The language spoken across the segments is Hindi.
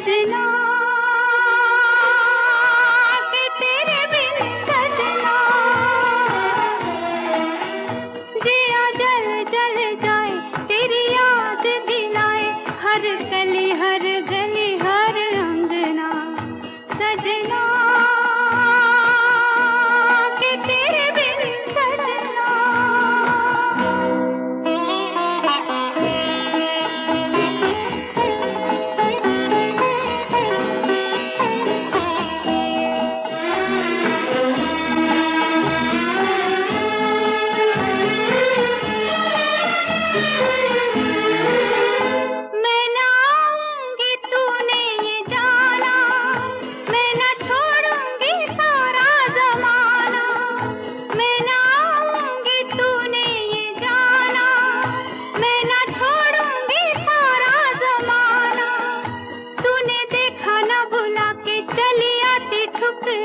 सजना, के सजना। जिया जल जल जाए, तेरी हर गली हर गली, हर अंगना। सजना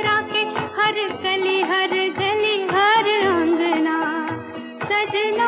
सजा के हर गली हर गली हर अंगना सजना